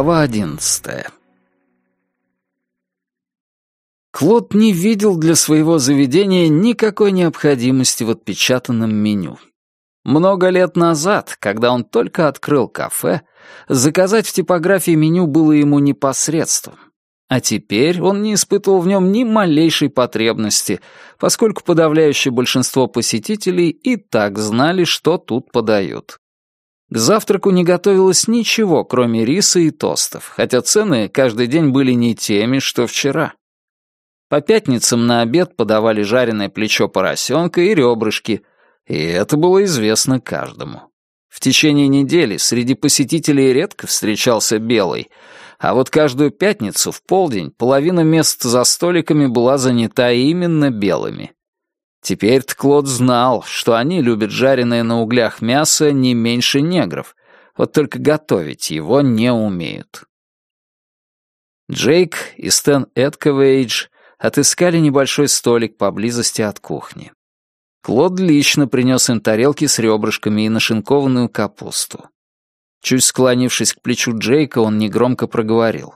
Глава одиннадцатая. Клод не видел для своего заведения никакой необходимости в отпечатанном меню. Много лет назад, когда он только открыл кафе, заказать в типографии меню было ему непосредством. А теперь он не испытывал в нем ни малейшей потребности, поскольку подавляющее большинство посетителей и так знали, что тут подают. К завтраку не готовилось ничего, кроме риса и тостов, хотя цены каждый день были не теми, что вчера. По пятницам на обед подавали жареное плечо поросенка и ребрышки, и это было известно каждому. В течение недели среди посетителей редко встречался белый, а вот каждую пятницу в полдень половина мест за столиками была занята именно белыми. Теперь-то Клод знал, что они любят жареное на углях мясо не меньше негров, вот только готовить его не умеют. Джейк и Стэн Эдковейдж отыскали небольшой столик поблизости от кухни. Клод лично принес им тарелки с ребрышками и нашинкованную капусту. Чуть склонившись к плечу Джейка, он негромко проговорил.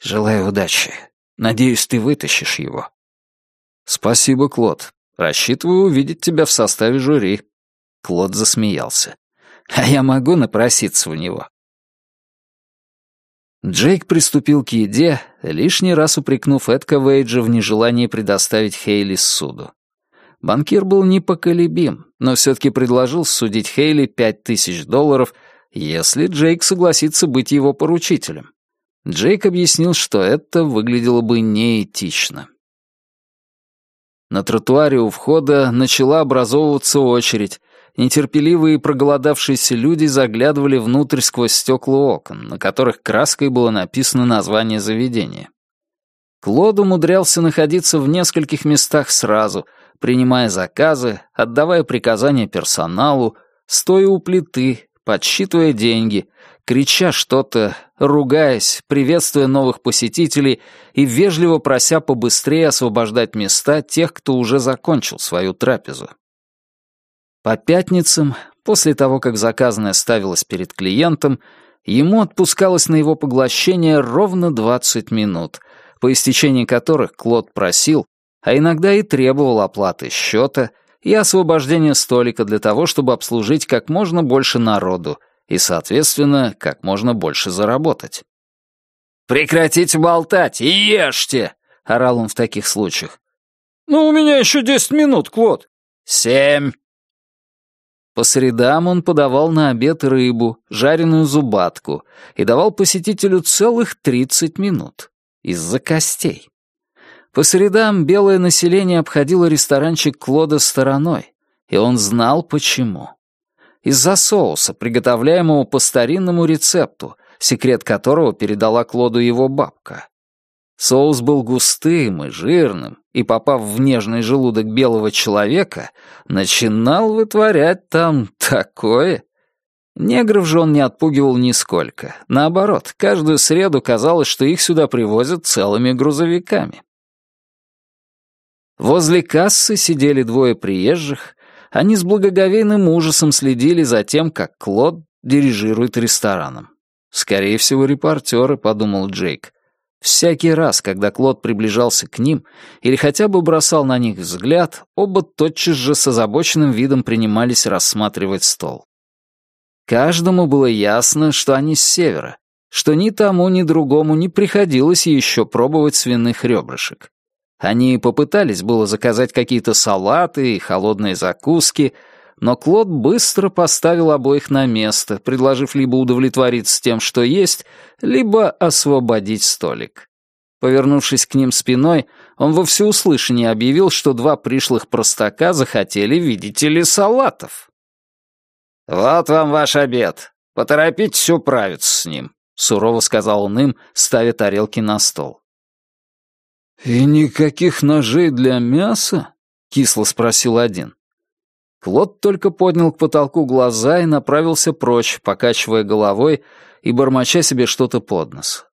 «Желаю удачи. Надеюсь, ты вытащишь его». «Спасибо, Клод. Рассчитываю увидеть тебя в составе жюри». Клод засмеялся. «А я могу напроситься в него?» Джейк приступил к еде, лишний раз упрекнув Эдка Вейджа в нежелании предоставить Хейли суду. Банкир был непоколебим, но все-таки предложил судить Хейли пять тысяч долларов, если Джейк согласится быть его поручителем. Джейк объяснил, что это выглядело бы неэтично. На тротуаре у входа начала образовываться очередь. Нетерпеливые и проголодавшиеся люди заглядывали внутрь сквозь стекла окон, на которых краской было написано название заведения. Клод умудрялся находиться в нескольких местах сразу, принимая заказы, отдавая приказания персоналу, стоя у плиты, подсчитывая деньги, крича что-то, ругаясь, приветствуя новых посетителей и вежливо прося побыстрее освобождать места тех, кто уже закончил свою трапезу. По пятницам, после того, как заказанное ставилось перед клиентом, ему отпускалось на его поглощение ровно 20 минут, по истечении которых Клод просил, а иногда и требовал оплаты счета и освобождения столика для того, чтобы обслужить как можно больше народу, и, соответственно, как можно больше заработать. «Прекратите болтать и ешьте!» — орал он в таких случаях. «Ну, у меня еще десять минут, Клод». «Семь». По средам он подавал на обед рыбу, жареную зубатку, и давал посетителю целых тридцать минут. Из-за костей. По средам белое население обходило ресторанчик Клода стороной, и он знал почему из-за соуса, приготовляемого по старинному рецепту, секрет которого передала Клоду его бабка. Соус был густым и жирным, и, попав в нежный желудок белого человека, начинал вытворять там такое. Негров же он не отпугивал нисколько. Наоборот, каждую среду казалось, что их сюда привозят целыми грузовиками. Возле кассы сидели двое приезжих, они с благоговейным ужасом следили за тем, как Клод дирижирует рестораном. «Скорее всего, репортеры», — подумал Джейк. Всякий раз, когда Клод приближался к ним или хотя бы бросал на них взгляд, оба тотчас же с озабоченным видом принимались рассматривать стол. Каждому было ясно, что они с севера, что ни тому, ни другому не приходилось еще пробовать свиных ребрышек. Они попытались было заказать какие-то салаты и холодные закуски, но Клод быстро поставил обоих на место, предложив либо удовлетвориться тем, что есть, либо освободить столик. Повернувшись к ним спиной, он во всеуслышание объявил, что два пришлых простака захотели, видите ли, салатов. «Вот вам ваш обед. Поторопитесь управиться с ним», — сурово сказал он им, ставя тарелки на стол. «И никаких ножей для мяса?» — кисло спросил один. Клод только поднял к потолку глаза и направился прочь, покачивая головой и бормоча себе что-то под нос.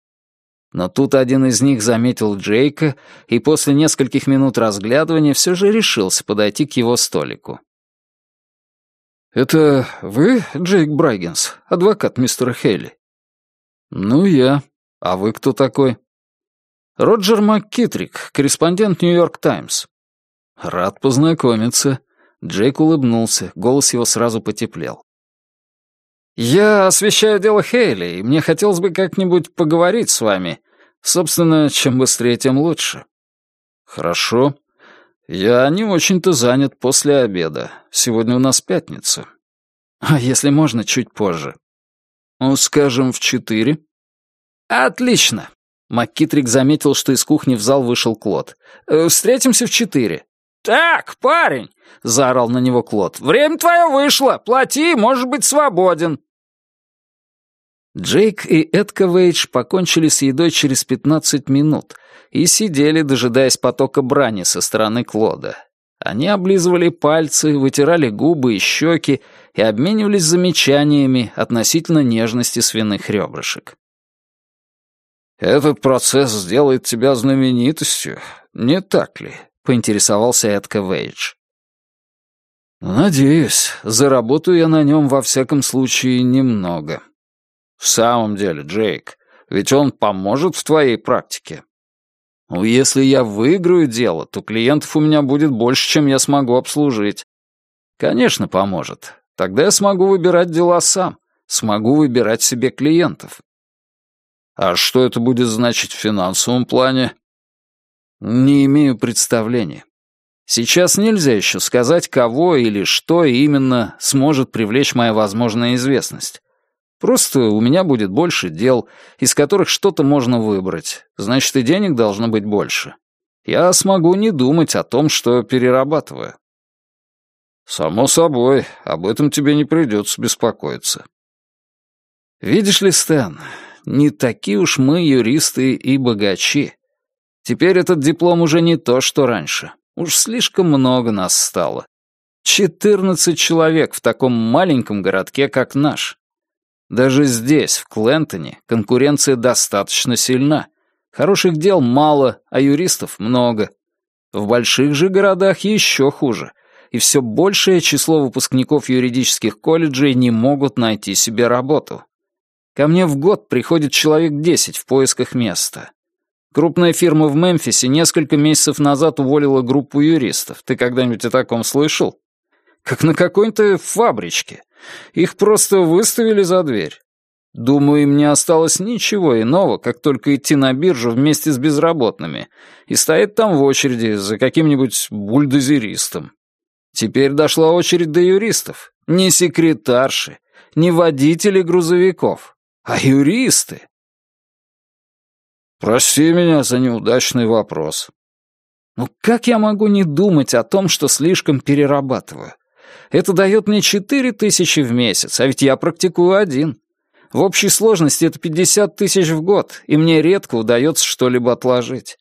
Но тут один из них заметил Джейка и после нескольких минут разглядывания все же решился подойти к его столику. «Это вы, Джейк Брайгенс, адвокат мистера Хейли?» «Ну, я. А вы кто такой?» «Роджер МакКитрик, корреспондент «Нью-Йорк Таймс». «Рад познакомиться». Джейк улыбнулся, голос его сразу потеплел. «Я освещаю дело Хейли, и мне хотелось бы как-нибудь поговорить с вами. Собственно, чем быстрее, тем лучше». «Хорошо. Я не очень-то занят после обеда. Сегодня у нас пятница». «А если можно, чуть позже». «Ну, скажем, в четыре?» «Отлично!» МакКитрик заметил, что из кухни в зал вышел Клод. «Э, «Встретимся в четыре». «Так, парень!» — заорал на него Клод. «Время твое вышло! Плати, можешь быть свободен!» Джейк и Эдка Вейдж покончили с едой через пятнадцать минут и сидели, дожидаясь потока брани со стороны Клода. Они облизывали пальцы, вытирали губы и щеки и обменивались замечаниями относительно нежности свиных ребрышек. «Этот процесс сделает тебя знаменитостью, не так ли?» — поинтересовался Эдка Вейдж. «Надеюсь, заработаю я на нем во всяком случае немного». «В самом деле, Джейк, ведь он поможет в твоей практике». «Ну, если я выиграю дело, то клиентов у меня будет больше, чем я смогу обслужить». «Конечно, поможет. Тогда я смогу выбирать дела сам, смогу выбирать себе клиентов». А что это будет значить в финансовом плане? Не имею представления. Сейчас нельзя еще сказать, кого или что именно сможет привлечь моя возможная известность. Просто у меня будет больше дел, из которых что-то можно выбрать. Значит, и денег должно быть больше. Я смогу не думать о том, что перерабатываю. Само собой, об этом тебе не придется беспокоиться. Видишь ли, Стэн, не такие уж мы юристы и богачи. Теперь этот диплом уже не то, что раньше. Уж слишком много нас стало. Четырнадцать человек в таком маленьком городке, как наш. Даже здесь, в Клентоне, конкуренция достаточно сильна. Хороших дел мало, а юристов много. В больших же городах еще хуже, и все большее число выпускников юридических колледжей не могут найти себе работу. Ко мне в год приходит человек десять в поисках места. Крупная фирма в Мемфисе несколько месяцев назад уволила группу юристов. Ты когда-нибудь о таком слышал? Как на какой-то фабричке. Их просто выставили за дверь. Думаю, им не осталось ничего иного, как только идти на биржу вместе с безработными и стоять там в очереди за каким-нибудь бульдозеристом. Теперь дошла очередь до юристов. Не секретарши, не водители грузовиков, а юристы. Прости меня за неудачный вопрос. Ну как я могу не думать о том, что слишком перерабатываю? Это дает мне четыре тысячи в месяц, а ведь я практикую один. В общей сложности это пятьдесят тысяч в год, и мне редко удается что-либо отложить.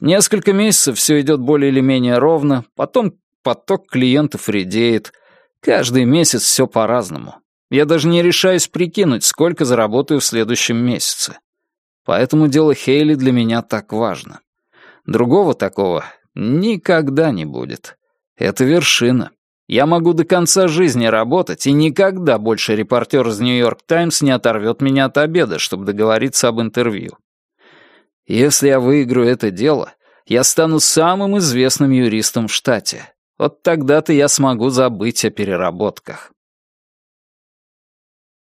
Несколько месяцев все идет более или менее ровно, потом поток клиентов редеет. Каждый месяц все по-разному. Я даже не решаюсь прикинуть, сколько заработаю в следующем месяце. Поэтому дело Хейли для меня так важно. Другого такого никогда не будет. Это вершина. Я могу до конца жизни работать, и никогда больше репортер из «Нью-Йорк Таймс» не оторвет меня от обеда, чтобы договориться об интервью. Если я выиграю это дело, я стану самым известным юристом в штате. Вот тогда-то я смогу забыть о переработках.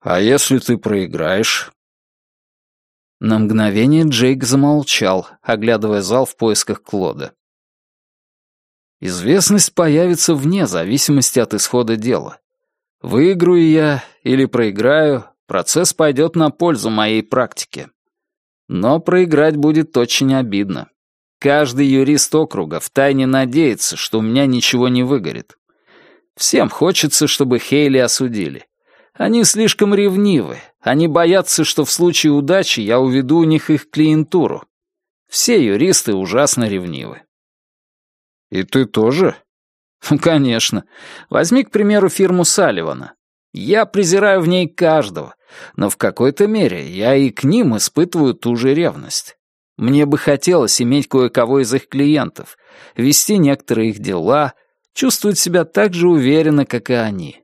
«А если ты проиграешь?» На мгновение Джейк замолчал, оглядывая зал в поисках Клода. Известность появится вне зависимости от исхода дела. Выиграю я или проиграю, процесс пойдет на пользу моей практике. Но проиграть будет очень обидно. Каждый юрист округа втайне надеется, что у меня ничего не выгорит. Всем хочется, чтобы Хейли осудили. Они слишком ревнивы. Они боятся, что в случае удачи я уведу у них их клиентуру. Все юристы ужасно ревнивы. И ты тоже? Ну, конечно. Возьми, к примеру, фирму Салливана. Я презираю в ней каждого, но в какой-то мере я и к ним испытываю ту же ревность. Мне бы хотелось иметь кое-кого из их клиентов, вести некоторые их дела, чувствовать себя так же уверенно, как и они.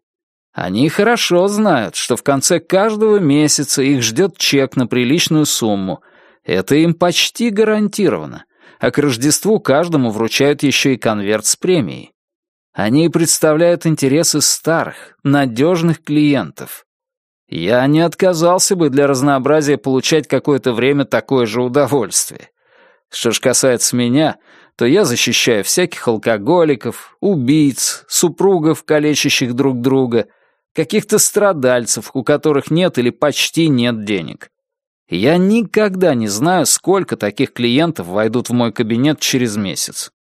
Они хорошо знают, что в конце каждого месяца их ждет чек на приличную сумму. Это им почти гарантировано. А к Рождеству каждому вручают еще и конверт с премией. Они представляют интересы старых, надежных клиентов. Я не отказался бы для разнообразия получать какое-то время такое же удовольствие. Что ж касается меня, то я защищаю всяких алкоголиков, убийц, супругов, калечащих друг друга — каких-то страдальцев, у которых нет или почти нет денег. Я никогда не знаю, сколько таких клиентов войдут в мой кабинет через месяц.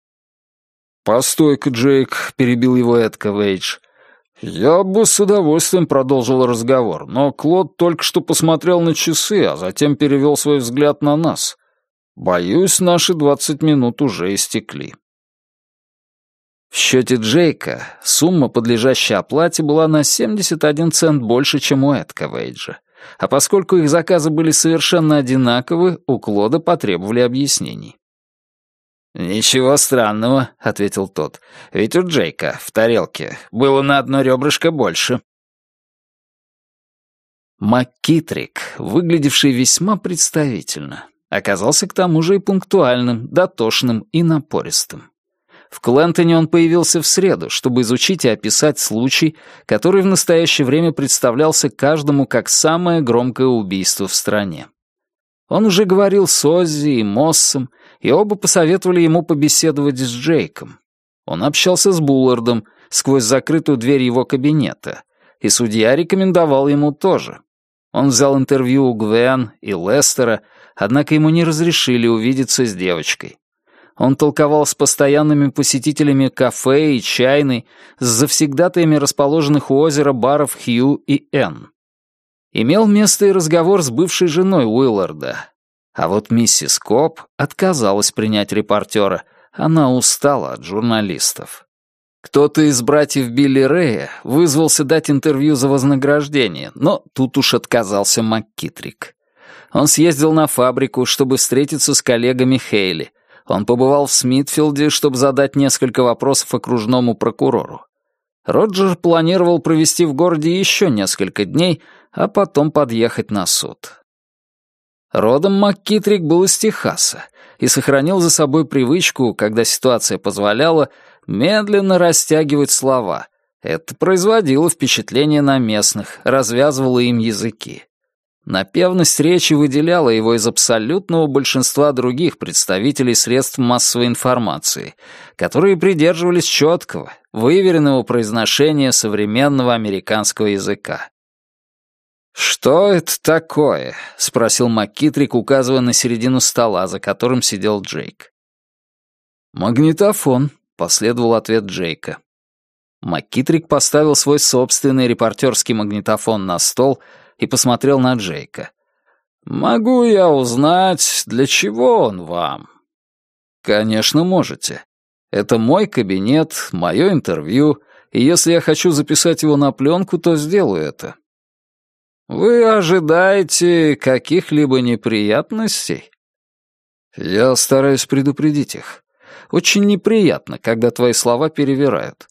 «Постой-ка, Джейк», — перебил его Эдка Вейдж. «Я бы с удовольствием продолжил разговор, но Клод только что посмотрел на часы, а затем перевел свой взгляд на нас. Боюсь, наши двадцать минут уже истекли». В счете Джейка сумма, подлежащая оплате, была на 71 цент больше, чем у Эдка Вейджа. А поскольку их заказы были совершенно одинаковы, у Клода потребовали объяснений. «Ничего странного», — ответил тот. «Ведь у Джейка в тарелке было на одно ребрышко больше». МакКитрик, выглядевший весьма представительно, оказался к тому же и пунктуальным, дотошным и напористым. В Клентоне он появился в среду, чтобы изучить и описать случай, который в настоящее время представлялся каждому как самое громкое убийство в стране. Он уже говорил с Оззи и Моссом, и оба посоветовали ему побеседовать с Джейком. Он общался с Буллардом сквозь закрытую дверь его кабинета, и судья рекомендовал ему тоже. Он взял интервью у Гвен и Лестера, однако ему не разрешили увидеться с девочкой. Он толковал с постоянными посетителями кафе и чайной, с завсегдатаями расположенных у озера баров Хью и Энн. Имел место и разговор с бывшей женой Уилларда. А вот миссис Коп отказалась принять репортера. Она устала от журналистов. Кто-то из братьев Билли Рэя вызвался дать интервью за вознаграждение, но тут уж отказался МакКитрик. Он съездил на фабрику, чтобы встретиться с коллегами Хейли, он побывал в Смитфилде, чтобы задать несколько вопросов окружному прокурору. Роджер планировал провести в городе еще несколько дней, а потом подъехать на суд. Родом МакКитрик был из Техаса и сохранил за собой привычку, когда ситуация позволяла, медленно растягивать слова. Это производило впечатление на местных, развязывало им языки. Напевность речи выделяла его из абсолютного большинства других представителей средств массовой информации, которые придерживались четкого, выверенного произношения современного американского языка. «Что это такое?» — спросил МакКитрик, указывая на середину стола, за которым сидел Джейк. «Магнитофон», — последовал ответ Джейка. МакКитрик поставил свой собственный репортерский магнитофон на стол — и посмотрел на Джейка. «Могу я узнать, для чего он вам?» «Конечно, можете. Это мой кабинет, мое интервью, и если я хочу записать его на пленку, то сделаю это». «Вы ожидаете каких-либо неприятностей?» «Я стараюсь предупредить их. Очень неприятно, когда твои слова перевирают».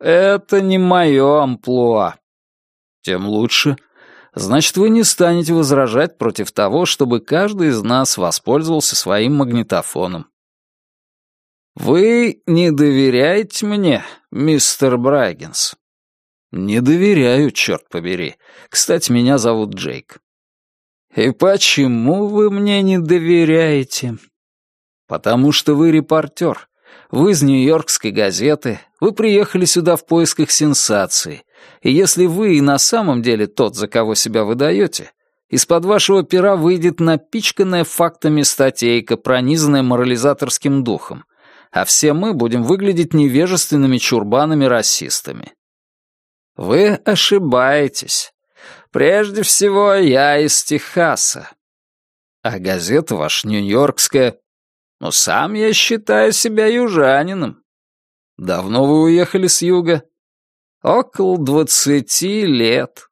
«Это не мое амплуа». «Тем лучше. Значит, вы не станете возражать против того, чтобы каждый из нас воспользовался своим магнитофоном. Вы не доверяете мне, мистер Брайгенс? Не доверяю, черт побери. Кстати, меня зовут Джейк. И почему вы мне не доверяете? Потому что вы репортер. Вы из Нью-Йоркской газеты. Вы приехали сюда в поисках сенсации. И если вы и на самом деле тот, за кого себя выдаете, из-под вашего пера выйдет напичканная фактами статейка, пронизанная морализаторским духом, а все мы будем выглядеть невежественными чурбанами-расистами. Вы ошибаетесь. Прежде всего, я из Техаса. А газета ваша нью-йоркская. Но сам я считаю себя южанином. Давно вы уехали с юга? Около двадцати лет.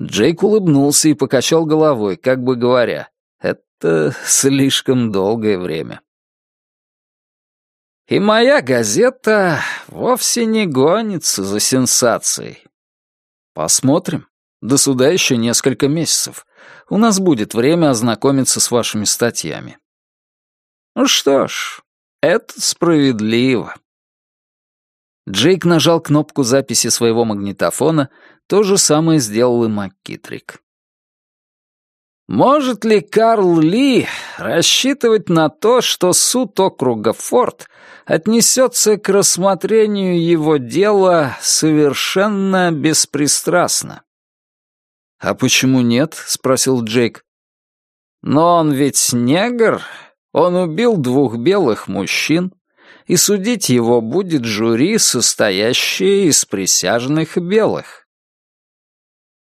Джейк улыбнулся и покачал головой, как бы говоря, это слишком долгое время. И моя газета вовсе не гонится за сенсацией. Посмотрим. До суда еще несколько месяцев. У нас будет время ознакомиться с вашими статьями. Ну что ж, это справедливо. Джейк нажал кнопку записи своего магнитофона, то же самое сделал и МакКитрик. Может ли Карл Ли рассчитывать на то, что суд округа Форд отнесется к рассмотрению его дела совершенно беспристрастно? «А почему нет?» — спросил Джейк. «Но он ведь негр. Он убил двух белых мужчин, и судить его будет жюри, состоящее из присяжных белых».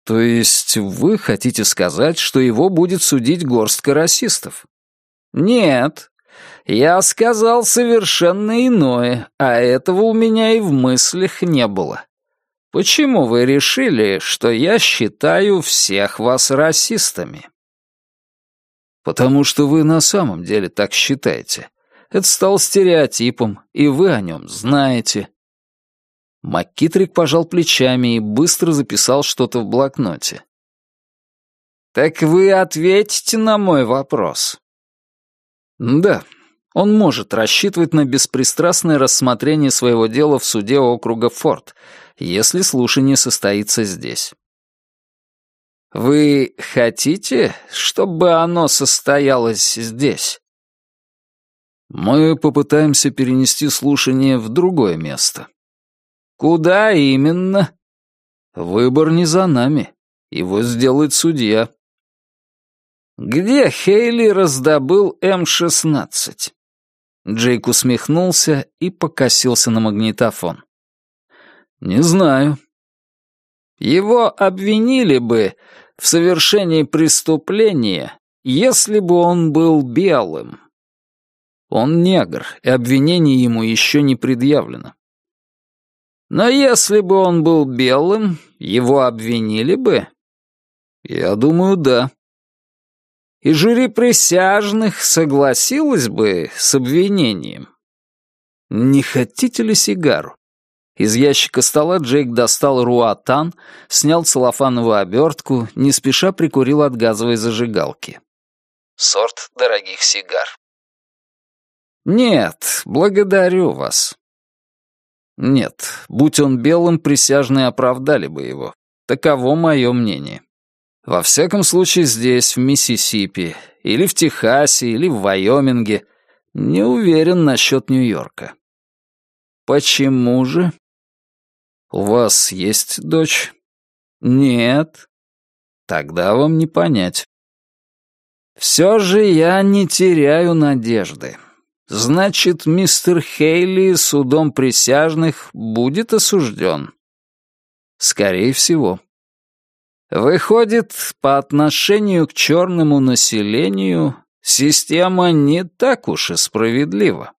То есть вы хотите сказать, что его будет судить горстка расистов? Нет. Я сказал совершенно иное, а этого у меня и в мыслях не было. Почему вы решили, что я считаю всех вас расистами? Потому что вы на самом деле так считаете. Это стало стереотипом, и вы о нем знаете. МакКитрик пожал плечами и быстро записал что-то в блокноте. «Так вы ответите на мой вопрос?» «Да, он может рассчитывать на беспристрастное рассмотрение своего дела в суде округа Форд, если слушание состоится здесь». «Вы хотите, чтобы оно состоялось здесь?» «Мы попытаемся перенести слушание в другое место», «Куда именно?» «Выбор не за нами. Его сделает судья». «Где Хейли раздобыл М-16?» Джейк усмехнулся и покосился на магнитофон. «Не знаю». «Его обвинили бы в совершении преступления, если бы он был белым». Он негр, и обвинение ему еще не предъявлено. Но если бы он был белым, его обвинили бы? Я думаю, да. И жюри присяжных согласилось бы с обвинением. Не хотите ли сигару? Из ящика стола Джейк достал руатан, снял целлофановую обертку, не спеша прикурил от газовой зажигалки. Сорт дорогих сигар. «Нет, благодарю вас. Нет, будь он белым, присяжные оправдали бы его. Таково мое мнение. Во всяком случае здесь, в Миссисипи, или в Техасе, или в Вайоминге. Не уверен насчет Нью-Йорка. Почему же? У вас есть дочь? Нет. Тогда вам не понять. Все же я не теряю надежды. Значит, мистер Хейли судом присяжных будет осужден? Скорее всего. Выходит, по отношению к черному населению система не так уж и справедлива.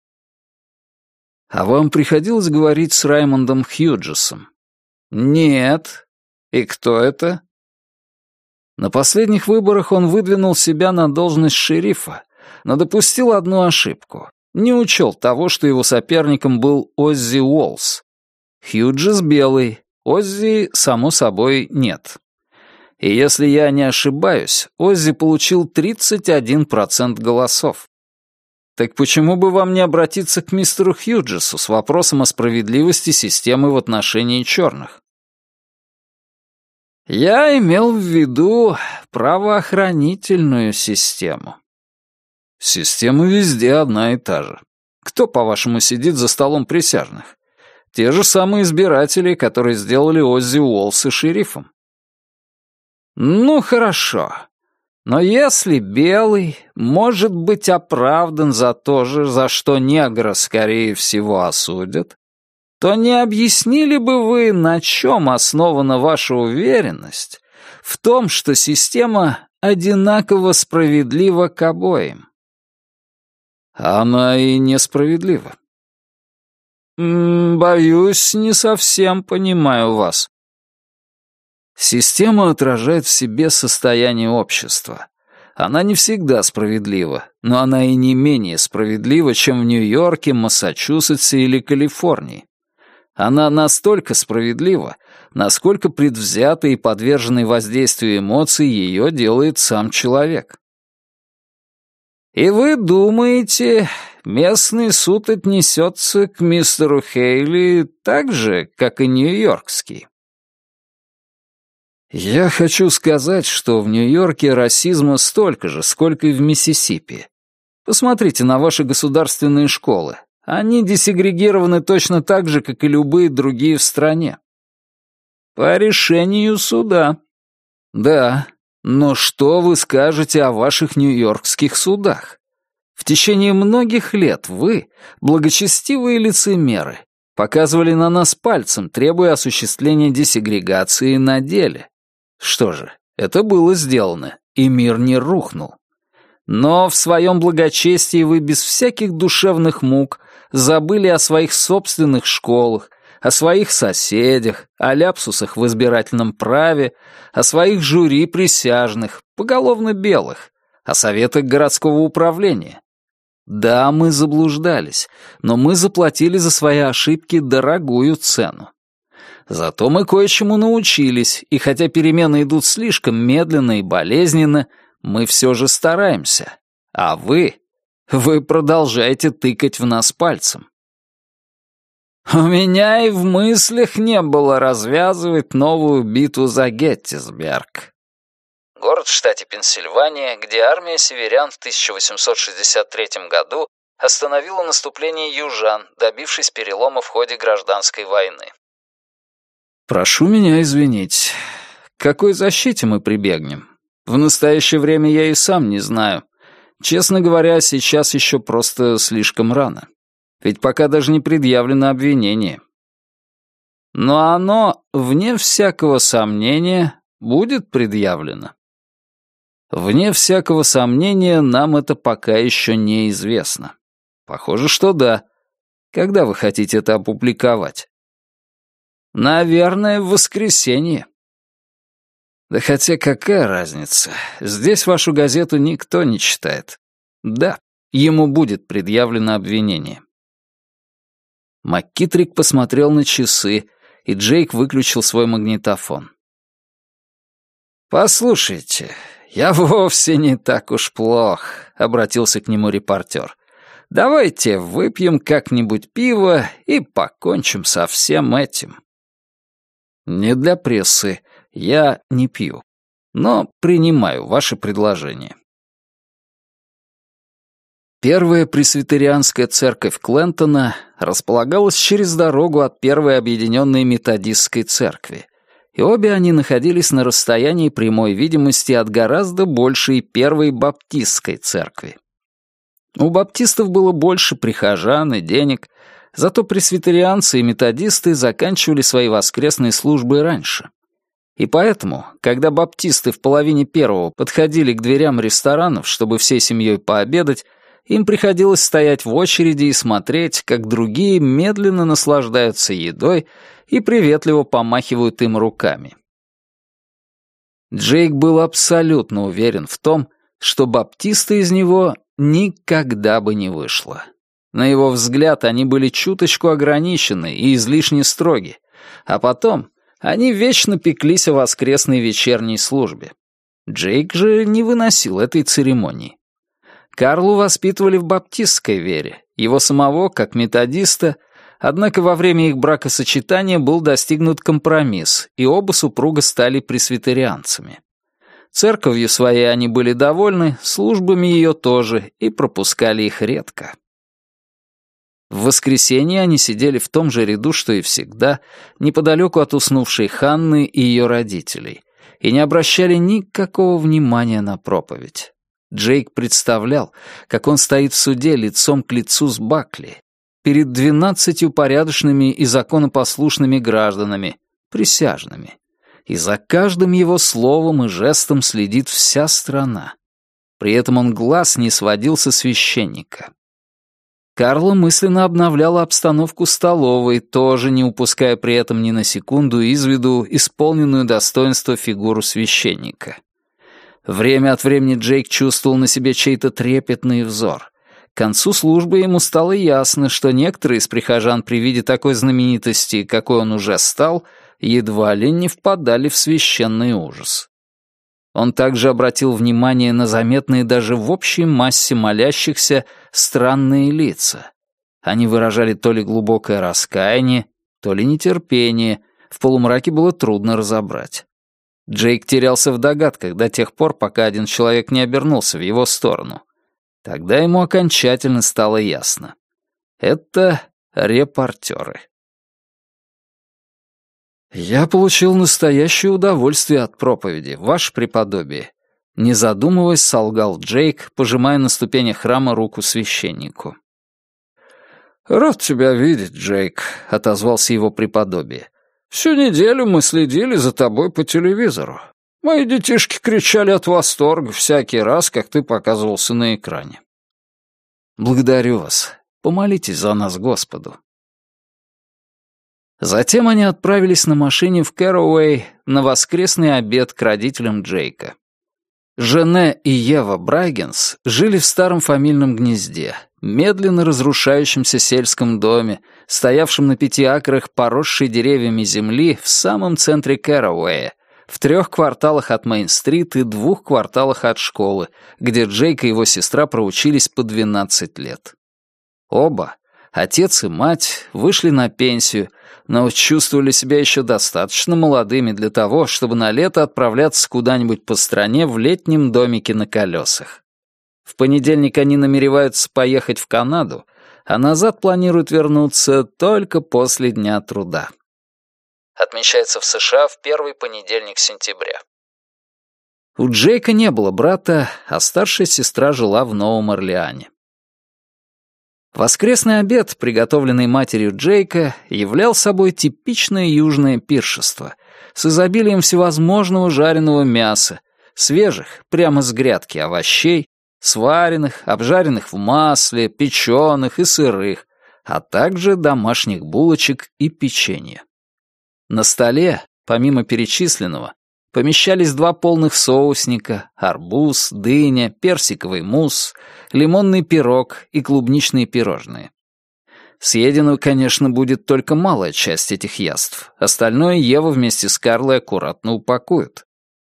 А вам приходилось говорить с Раймондом Хьюджесом? Нет. И кто это? На последних выборах он выдвинул себя на должность шерифа, но допустил одну ошибку не учел того, что его соперником был Оззи Уолс. Хьюджес белый, Оззи, само собой, нет. И если я не ошибаюсь, Оззи получил 31% голосов. Так почему бы вам не обратиться к мистеру Хьюджесу с вопросом о справедливости системы в отношении черных? Я имел в виду правоохранительную систему. Система везде одна и та же. Кто, по-вашему, сидит за столом присяжных? Те же самые избиратели, которые сделали Оззи Уолса шерифом. Ну, хорошо. Но если белый может быть оправдан за то же, за что негра, скорее всего, осудят, то не объяснили бы вы, на чем основана ваша уверенность в том, что система одинаково справедлива к обоим? Она и несправедлива. «Боюсь, не совсем понимаю вас». Система отражает в себе состояние общества. Она не всегда справедлива, но она и не менее справедлива, чем в Нью-Йорке, Массачусетсе или Калифорнии. Она настолько справедлива, насколько предвзятой и подверженной воздействию эмоций ее делает сам человек. «И вы думаете, местный суд отнесется к мистеру Хейли так же, как и нью-йоркский?» «Я хочу сказать, что в Нью-Йорке расизма столько же, сколько и в Миссисипи. Посмотрите на ваши государственные школы. Они десегрегированы точно так же, как и любые другие в стране. По решению суда. Да, но что вы скажете о ваших нью-йоркских судах? В течение многих лет вы, благочестивые лицемеры, показывали на нас пальцем, требуя осуществления десегрегации на деле. Что же, это было сделано, и мир не рухнул. Но в своем благочестии вы без всяких душевных мук забыли о своих собственных школах, о своих соседях, о ляпсусах в избирательном праве, о своих жюри присяжных, поголовно белых, о советах городского управления. Да, мы заблуждались, но мы заплатили за свои ошибки дорогую цену. Зато мы кое-чему научились, и хотя перемены идут слишком медленно и болезненно, мы все же стараемся. А вы вы продолжаете тыкать в нас пальцем. У меня и в мыслях не было развязывать новую битву за Геттисберг. Город в штате Пенсильвания, где армия северян в 1863 году остановила наступление южан, добившись перелома в ходе гражданской войны. Прошу меня извинить. К какой защите мы прибегнем? В настоящее время я и сам не знаю. Честно говоря, сейчас еще просто слишком рано. Ведь пока даже не предъявлено обвинение. Но оно, вне всякого сомнения, будет предъявлено. Вне всякого сомнения, нам это пока еще неизвестно. Похоже, что да. Когда вы хотите это опубликовать? Наверное, в воскресенье. Да хотя какая разница? Здесь вашу газету никто не читает. Да, ему будет предъявлено обвинение. МакКитрик посмотрел на часы, и Джейк выключил свой магнитофон. «Послушайте, я вовсе не так уж плох», — обратился к нему репортер. «Давайте выпьем как-нибудь пиво и покончим со всем этим». «Не для прессы», я не пью, но принимаю ваше предложение. Первая пресвитерианская церковь Клентона располагалась через дорогу от первой объединенной методистской церкви, и обе они находились на расстоянии прямой видимости от гораздо большей первой баптистской церкви. У баптистов было больше прихожан и денег, зато пресвитерианцы и методисты заканчивали свои воскресные службы раньше. И поэтому, когда баптисты в половине первого подходили к дверям ресторанов, чтобы всей семьей пообедать, им приходилось стоять в очереди и смотреть, как другие медленно наслаждаются едой и приветливо помахивают им руками. Джейк был абсолютно уверен в том, что баптиста из него никогда бы не вышло. На его взгляд, они были чуточку ограничены и излишне строги, а потом они вечно пеклись о воскресной вечерней службе. Джейк же не выносил этой церемонии. Карлу воспитывали в баптистской вере, его самого, как методиста, однако во время их бракосочетания был достигнут компромисс, и оба супруга стали пресвитерианцами. Церковью своей они были довольны, службами ее тоже, и пропускали их редко. В воскресенье они сидели в том же ряду, что и всегда, неподалеку от уснувшей Ханны и ее родителей, и не обращали никакого внимания на проповедь. Джейк представлял, как он стоит в суде лицом к лицу с Бакли, перед двенадцатью порядочными и законопослушными гражданами, присяжными, и за каждым его словом и жестом следит вся страна. При этом он глаз не сводил со священника. Карла мысленно обновляла обстановку столовой, тоже не упуская при этом ни на секунду из виду исполненную достоинство фигуру священника. Время от времени Джейк чувствовал на себе чей-то трепетный взор. К концу службы ему стало ясно, что некоторые из прихожан при виде такой знаменитости, какой он уже стал, едва ли не впадали в священный ужас. Он также обратил внимание на заметные даже в общей массе молящихся странные лица. Они выражали то ли глубокое раскаяние, то ли нетерпение, в полумраке было трудно разобрать. Джейк терялся в догадках до тех пор, пока один человек не обернулся в его сторону. Тогда ему окончательно стало ясно. Это репортеры. «Я получил настоящее удовольствие от проповеди, ваше преподобие», не задумываясь, солгал Джейк, пожимая на ступенях храма руку священнику. «Рад тебя видеть, Джейк», — отозвался его преподобие. «Всю неделю мы следили за тобой по телевизору. Мои детишки кричали от восторга всякий раз, как ты показывался на экране». «Благодарю вас. Помолитесь за нас Господу». Затем они отправились на машине в Кэроуэй на воскресный обед к родителям Джейка. Жене и Ева Брайгенс жили в старом фамильном гнезде, медленно разрушающемся сельском доме, стоявшем на пяти акрах поросшей деревьями земли в самом центре Кэроуэя, в трех кварталах от Мейн-стрит и двух кварталах от школы, где Джейк и его сестра проучились по 12 лет. Оба, отец и мать, вышли на пенсию, но чувствовали себя еще достаточно молодыми для того, чтобы на лето отправляться куда-нибудь по стране в летнем домике на колесах. В понедельник они намереваются поехать в Канаду, а назад планируют вернуться только после Дня труда. Отмечается в США в первый понедельник сентября. У Джейка не было брата, а старшая сестра жила в Новом Орлеане. Воскресный обед, приготовленный матерью Джейка, являл собой типичное южное пиршество с изобилием всевозможного жареного мяса, свежих, прямо с грядки овощей, сваренных, обжаренных в масле, печеных и сырых, а также домашних булочек и печенья. На столе, помимо перечисленного, помещались два полных соусника, арбуз, дыня, персиковый мусс, лимонный пирог и клубничные пирожные. Съеденную, конечно, будет только малая часть этих яств. Остальное Ева вместе с Карлой аккуратно упакуют.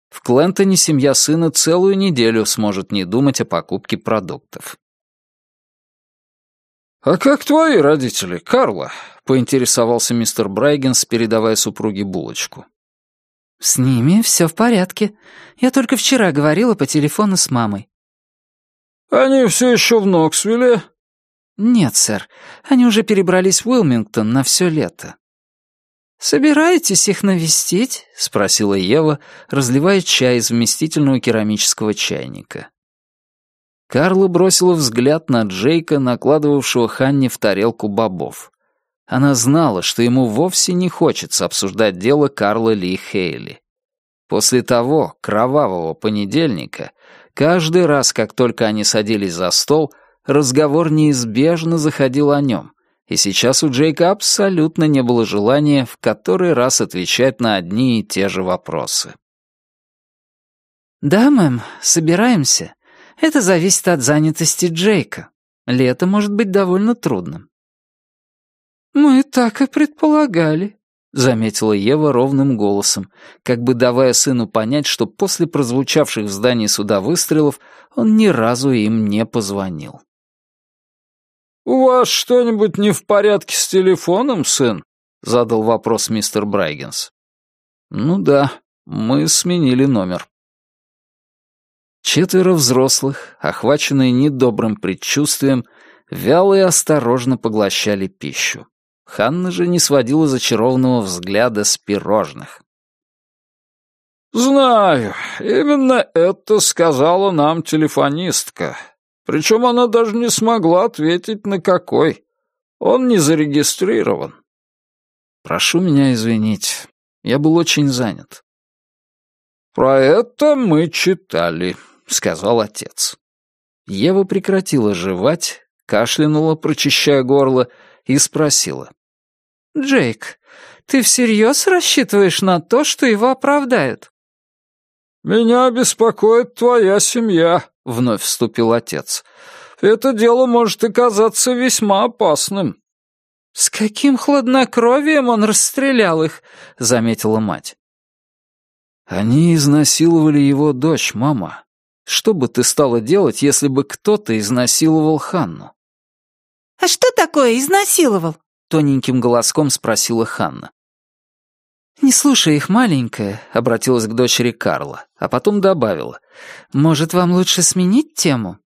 В Клентоне семья сына целую неделю сможет не думать о покупке продуктов. «А как твои родители, Карла?» — поинтересовался мистер Брайгенс, передавая супруге булочку. «С ними все в порядке. Я только вчера говорила по телефону с мамой». «Они все еще в Ноксвилле?» «Нет, сэр. Они уже перебрались в Уилмингтон на все лето». «Собираетесь их навестить?» — спросила Ева, разливая чай из вместительного керамического чайника. Карла бросила взгляд на Джейка, накладывавшего Ханне в тарелку бобов. Она знала, что ему вовсе не хочется обсуждать дело Карла Ли Хейли. После того кровавого понедельника, каждый раз, как только они садились за стол, разговор неизбежно заходил о нем, и сейчас у Джейка абсолютно не было желания в который раз отвечать на одни и те же вопросы. «Да, мэм, собираемся. Это зависит от занятости Джейка. Лето может быть довольно трудным. «Мы так и предполагали», — заметила Ева ровным голосом, как бы давая сыну понять, что после прозвучавших в здании суда выстрелов он ни разу им не позвонил. «У вас что-нибудь не в порядке с телефоном, сын?» — задал вопрос мистер Брайгенс. «Ну да, мы сменили номер». Четверо взрослых, охваченные недобрым предчувствием, вяло и осторожно поглощали пищу. Ханна же не сводила зачарованного взгляда с пирожных. «Знаю, именно это сказала нам телефонистка. Причем она даже не смогла ответить на какой. Он не зарегистрирован». «Прошу меня извинить. Я был очень занят». «Про это мы читали», — сказал отец. Ева прекратила жевать, кашлянула, прочищая горло, и спросила. «Джейк, ты всерьез рассчитываешь на то, что его оправдают?» «Меня беспокоит твоя семья», — вновь вступил отец. «Это дело может оказаться весьма опасным». «С каким хладнокровием он расстрелял их!» — заметила мать. «Они изнасиловали его дочь, мама. Что бы ты стала делать, если бы кто-то изнасиловал Ханну?» «А что такое изнасиловал?» — тоненьким голоском спросила Ханна. «Не слушай их, маленькая», — обратилась к дочери Карла, а потом добавила. «Может, вам лучше сменить тему?»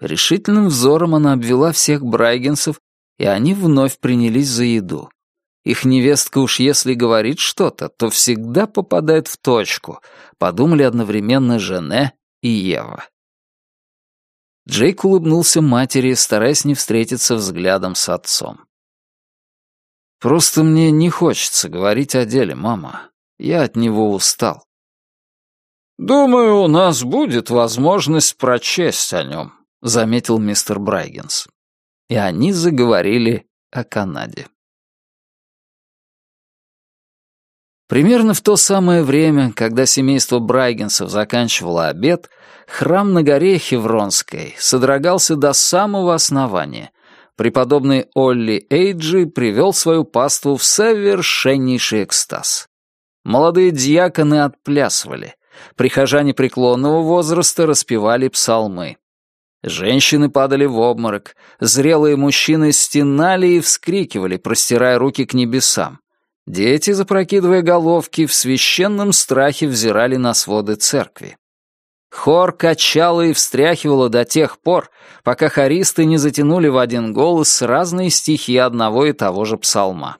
Решительным взором она обвела всех Брайгенсов и они вновь принялись за еду. Их невестка уж если говорит что-то, то всегда попадает в точку, подумали одновременно Жене и Ева. Джейк улыбнулся матери, стараясь не встретиться взглядом с отцом. «Просто мне не хочется говорить о деле, мама. Я от него устал». «Думаю, у нас будет возможность прочесть о нем», — заметил мистер Брайгенс и они заговорили о Канаде. Примерно в то самое время, когда семейство Брайгенсов заканчивало обед, храм на горе Хевронской содрогался до самого основания. Преподобный Олли Эйджи привел свою паству в совершеннейший экстаз. Молодые дьяконы отплясывали. Прихожане преклонного возраста распевали псалмы. Женщины падали в обморок, зрелые мужчины стенали и вскрикивали, простирая руки к небесам. Дети, запрокидывая головки, в священном страхе взирали на своды церкви. Хор качало и встряхивало до тех пор, пока хористы не затянули в один голос разные стихи одного и того же псалма.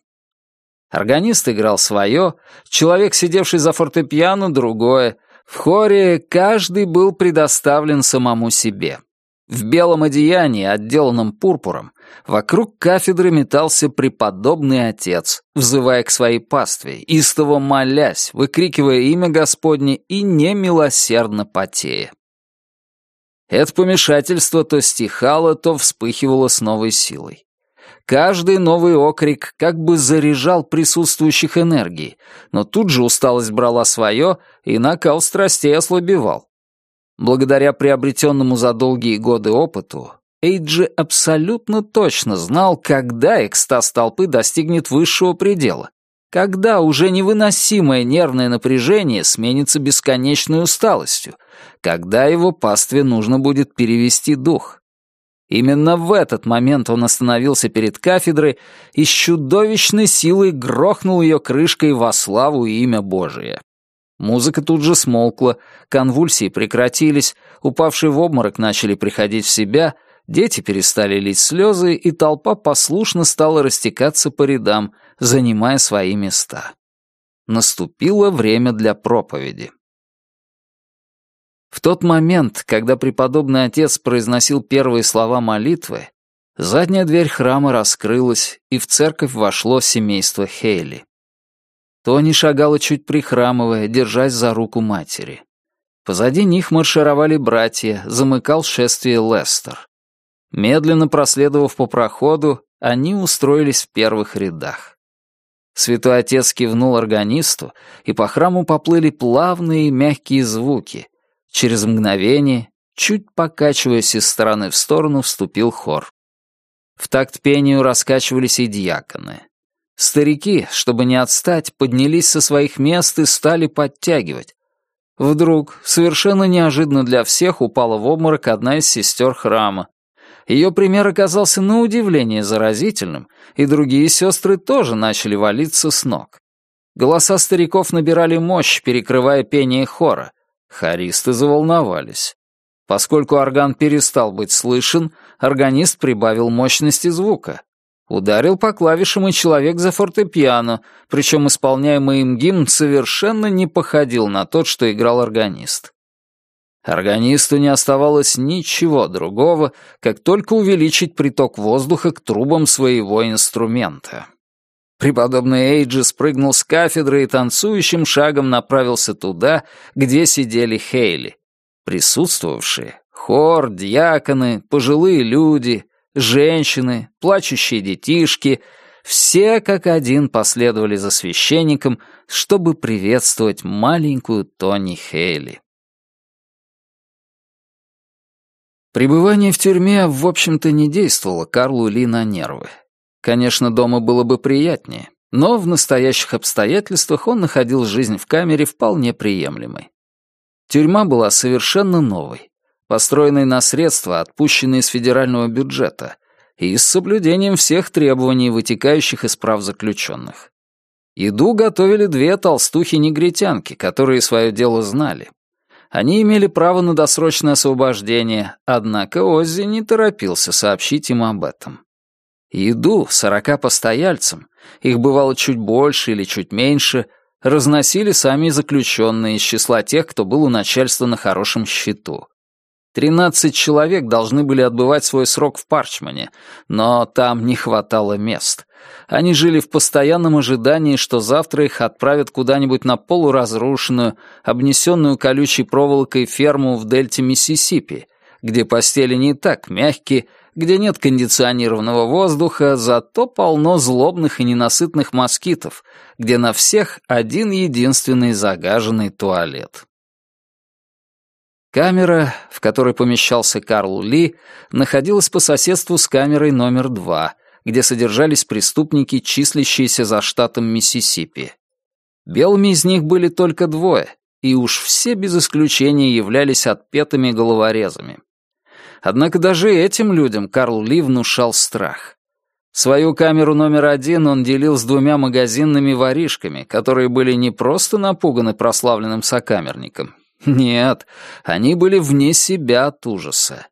Органист играл свое, человек, сидевший за фортепиано, другое. В хоре каждый был предоставлен самому себе. В белом одеянии, отделанном пурпуром, вокруг кафедры метался преподобный отец, взывая к своей пастве, истово молясь, выкрикивая имя Господне и немилосердно потея. Это помешательство то стихало, то вспыхивало с новой силой. Каждый новый окрик как бы заряжал присутствующих энергией, но тут же усталость брала свое, и накал страстей ослабевал. Благодаря приобретенному за долгие годы опыту, Эйджи абсолютно точно знал, когда экстаз толпы достигнет высшего предела, когда уже невыносимое нервное напряжение сменится бесконечной усталостью, когда его пастве нужно будет перевести дух. Именно в этот момент он остановился перед кафедрой и с чудовищной силой грохнул ее крышкой во славу и имя Божие. Музыка тут же смолкла, конвульсии прекратились, упавшие в обморок начали приходить в себя, дети перестали лить слезы, и толпа послушно стала растекаться по рядам, занимая свои места. Наступило время для проповеди. В тот момент, когда преподобный отец произносил первые слова молитвы, задняя дверь храма раскрылась, и в церковь вошло семейство Хейли. Тони шагала чуть прихрамывая, держась за руку матери. Позади них маршировали братья, замыкал шествие Лестер. Медленно проследовав по проходу, они устроились в первых рядах. Святой Отец кивнул органисту, и по храму поплыли плавные мягкие звуки. Через мгновение, чуть покачиваясь из стороны в сторону, вступил хор. В такт пению раскачивались и дьяконы. Старики, чтобы не отстать, поднялись со своих мест и стали подтягивать. Вдруг, совершенно неожиданно для всех, упала в обморок одна из сестер храма. Ее пример оказался на удивление заразительным, и другие сестры тоже начали валиться с ног. Голоса стариков набирали мощь, перекрывая пение хора. Хористы заволновались. Поскольку орган перестал быть слышен, органист прибавил мощности звука. Ударил по клавишам и человек за фортепиано, причем исполняемый им гимн совершенно не походил на тот, что играл органист. Органисту не оставалось ничего другого, как только увеличить приток воздуха к трубам своего инструмента. Преподобный Эйджи спрыгнул с кафедры и танцующим шагом направился туда, где сидели Хейли. Присутствовавшие — хор, дьяконы, пожилые люди, женщины, плачущие детишки, все как один последовали за священником, чтобы приветствовать маленькую Тони Хейли. Пребывание в тюрьме, в общем-то, не действовало Карлу Ли на нервы. Конечно, дома было бы приятнее, но в настоящих обстоятельствах он находил жизнь в камере вполне приемлемой. Тюрьма была совершенно новой, построенной на средства, отпущенные из федерального бюджета, и с соблюдением всех требований, вытекающих из прав заключенных. Еду готовили две толстухи-негритянки, которые свое дело знали. Они имели право на досрочное освобождение, однако Оззи не торопился сообщить им об этом. Еду сорока постояльцам, их бывало чуть больше или чуть меньше, разносили сами заключенные из числа тех, кто был у начальства на хорошем счету. Тринадцать человек должны были отбывать свой срок в Парчмане, но там не хватало мест. Они жили в постоянном ожидании, что завтра их отправят куда-нибудь на полуразрушенную, обнесенную колючей проволокой ферму в дельте Миссисипи, где постели не так мягкие, где нет кондиционированного воздуха, зато полно злобных и ненасытных москитов, где на всех один единственный загаженный туалет. Камера, в которой помещался Карл Ли, находилась по соседству с камерой номер два, где содержались преступники, числящиеся за штатом Миссисипи. Белыми из них были только двое, и уж все без исключения являлись отпетыми головорезами. Однако даже этим людям Карл Ли внушал страх. Свою камеру номер один он делил с двумя магазинными воришками, которые были не просто напуганы прославленным сокамерником. Нет, они были вне себя от ужаса.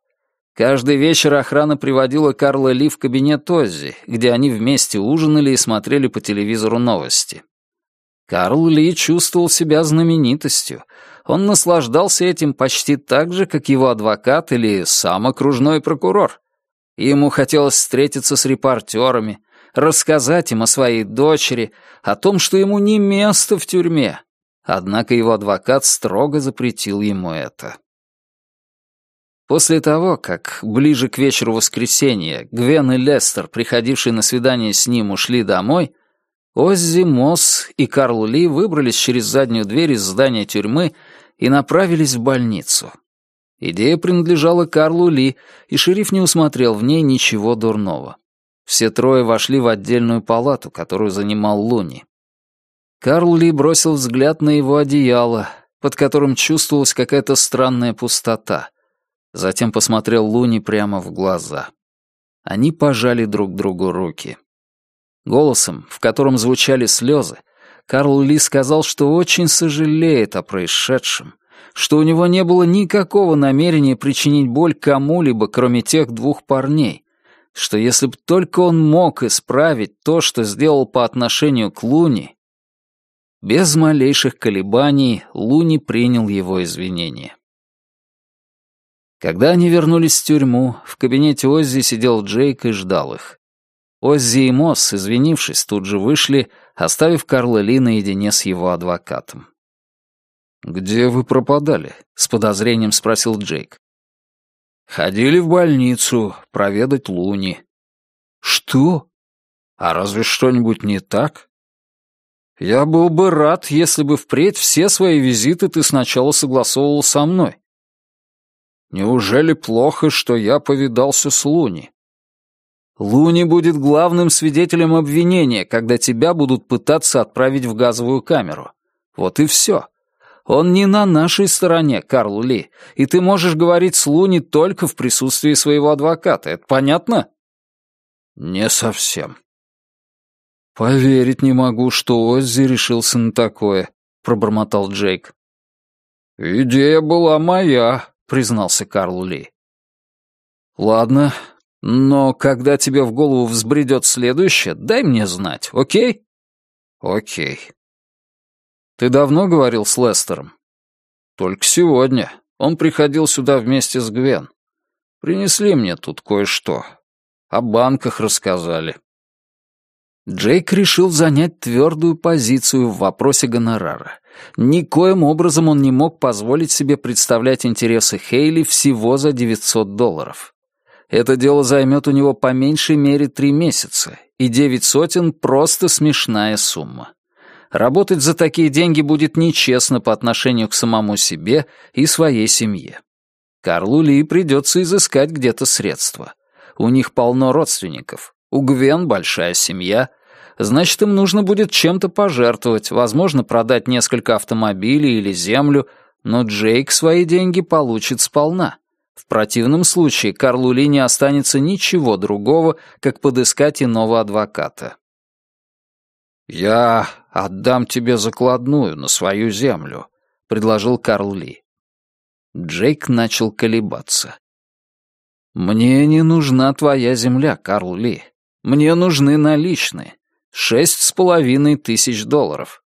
Каждый вечер охрана приводила Карла Ли в кабинет Оззи, где они вместе ужинали и смотрели по телевизору новости. Карл Ли чувствовал себя знаменитостью, он наслаждался этим почти так же, как его адвокат или сам окружной прокурор. Ему хотелось встретиться с репортерами, рассказать им о своей дочери, о том, что ему не место в тюрьме. Однако его адвокат строго запретил ему это. После того, как ближе к вечеру воскресенья Гвен и Лестер, приходившие на свидание с ним, ушли домой, Оззи, Мосс и Карл Ли выбрались через заднюю дверь из здания тюрьмы и направились в больницу. Идея принадлежала Карлу Ли, и шериф не усмотрел в ней ничего дурного. Все трое вошли в отдельную палату, которую занимал Луни. Карл Ли бросил взгляд на его одеяло, под которым чувствовалась какая-то странная пустота. Затем посмотрел Луни прямо в глаза. Они пожали друг другу руки. Голосом, в котором звучали слезы, Карл Ли сказал, что очень сожалеет о происшедшем, что у него не было никакого намерения причинить боль кому-либо, кроме тех двух парней, что если бы только он мог исправить то, что сделал по отношению к Луни... Без малейших колебаний Луни принял его извинения. Когда они вернулись в тюрьму, в кабинете Оззи сидел Джейк и ждал их. Оззи и Мосс, извинившись, тут же вышли, оставив Карла Ли наедине с его адвокатом. «Где вы пропадали?» — с подозрением спросил Джейк. «Ходили в больницу проведать Луни». «Что? А разве что-нибудь не так?» «Я был бы рад, если бы впредь все свои визиты ты сначала согласовывал со мной». «Неужели плохо, что я повидался с Луни?» Луни будет главным свидетелем обвинения, когда тебя будут пытаться отправить в газовую камеру. Вот и все. Он не на нашей стороне, Карл Ли, и ты можешь говорить с Луни только в присутствии своего адвоката. Это понятно? Не совсем. Поверить не могу, что Оззи решился на такое, пробормотал Джейк. Идея была моя, признался Карл Ли. Ладно, но когда тебе в голову взбредет следующее, дай мне знать, окей? Окей. Ты давно говорил с Лестером? Только сегодня. Он приходил сюда вместе с Гвен. Принесли мне тут кое-что. О банках рассказали. Джейк решил занять твердую позицию в вопросе гонорара. Никоим образом он не мог позволить себе представлять интересы Хейли всего за 900 долларов. Это дело займет у него по меньшей мере три месяца, и девять сотен — просто смешная сумма. Работать за такие деньги будет нечестно по отношению к самому себе и своей семье. Карлу Ли придется изыскать где-то средства. У них полно родственников. У Гвен большая семья, значит, им нужно будет чем-то пожертвовать, возможно, продать несколько автомобилей или землю, но Джейк свои деньги получит сполна. В противном случае Карлу Ли не останется ничего другого, как подыскать иного адвоката. «Я отдам тебе закладную на свою землю», — предложил Карл Ли. Джейк начал колебаться. «Мне не нужна твоя земля, Карл Ли. Мне нужны наличные. Шесть с половиной тысяч долларов».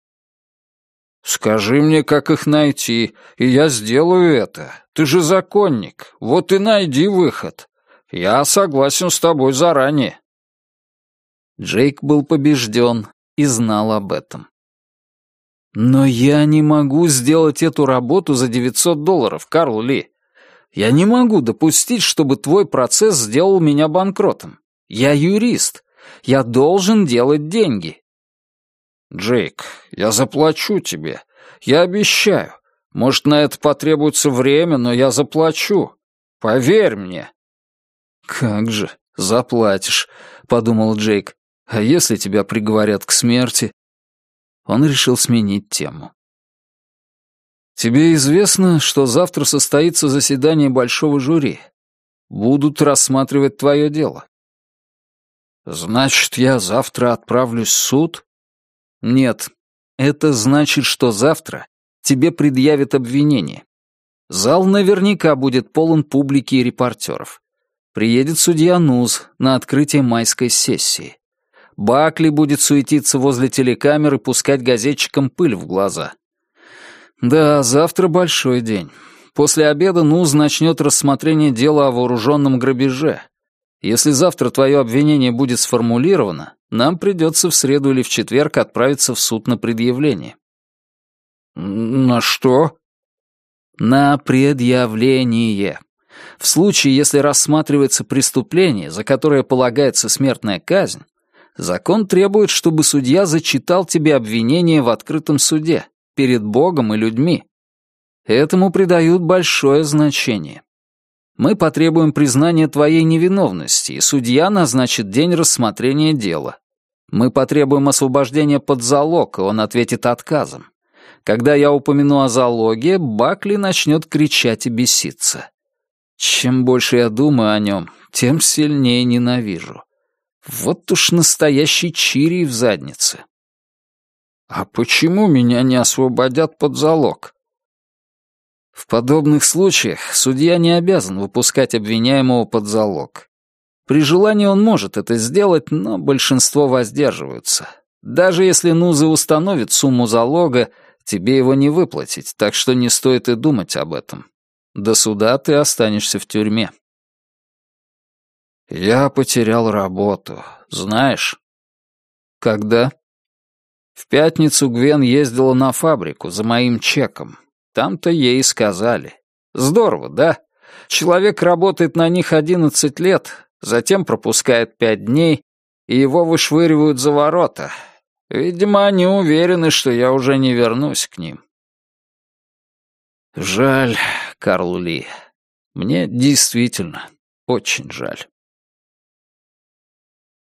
«Скажи мне, как их найти, и я сделаю это. Ты же законник, вот и найди выход. Я согласен с тобой заранее». Джейк был побежден и знал об этом. «Но я не могу сделать эту работу за 900 долларов, Карл Ли. Я не могу допустить, чтобы твой процесс сделал меня банкротом. Я юрист. Я должен делать деньги». «Джейк, я заплачу тебе. Я обещаю. Может, на это потребуется время, но я заплачу. Поверь мне». «Как же, заплатишь», — подумал Джейк. «А если тебя приговорят к смерти?» Он решил сменить тему. «Тебе известно, что завтра состоится заседание большого жюри. Будут рассматривать твое дело». «Значит, я завтра отправлюсь в суд?» «Нет. Это значит, что завтра тебе предъявят обвинение. Зал наверняка будет полон публики и репортеров. Приедет судья Нуз на открытие майской сессии. Бакли будет суетиться возле телекамер и пускать газетчикам пыль в глаза. Да, завтра большой день. После обеда НУЗ начнет рассмотрение дела о вооруженном грабеже. Если завтра твое обвинение будет сформулировано, нам придется в среду или в четверг отправиться в суд на предъявление. На что? На предъявление. В случае, если рассматривается преступление, за которое полагается смертная казнь, Закон требует, чтобы судья зачитал тебе обвинение в открытом суде, перед Богом и людьми. Этому придают большое значение. Мы потребуем признания твоей невиновности, и судья назначит день рассмотрения дела. Мы потребуем освобождения под залог, и он ответит отказом. Когда я упомяну о залоге, Бакли начнет кричать и беситься. Чем больше я думаю о нем, тем сильнее ненавижу. Вот уж настоящий чирий в заднице. А почему меня не освободят под залог? В подобных случаях судья не обязан выпускать обвиняемого под залог. При желании он может это сделать, но большинство воздерживаются. Даже если Нуза установит сумму залога, тебе его не выплатить, так что не стоит и думать об этом. До суда ты останешься в тюрьме. Я потерял работу, знаешь? Когда? В пятницу Гвен ездила на фабрику за моим чеком. Там-то ей сказали. Здорово, да? Человек работает на них одиннадцать лет, затем пропускает пять дней, и его вышвыривают за ворота. Видимо, они уверены, что я уже не вернусь к ним. Жаль, Карл Ли. Мне действительно очень жаль.